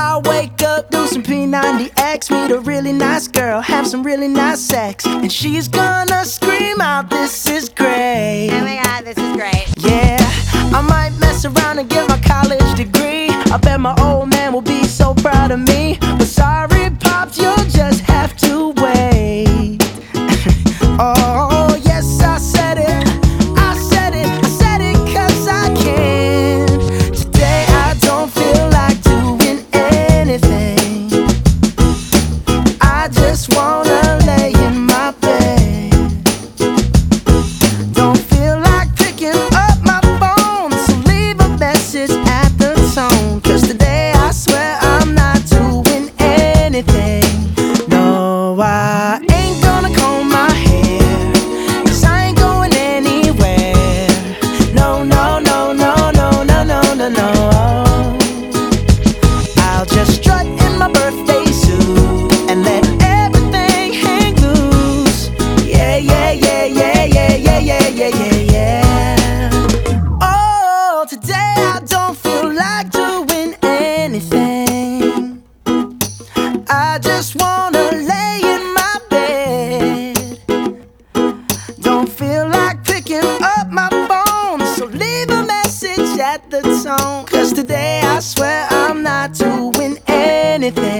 I wake up, do some P90X, meet a really nice girl, have some really nice sex, and she's gonna scream out, This is great. Oh my god, this is great. Yeah, I might mess around and get my college degree. I bet my the tone. Cause today I swear I'm not doing anything.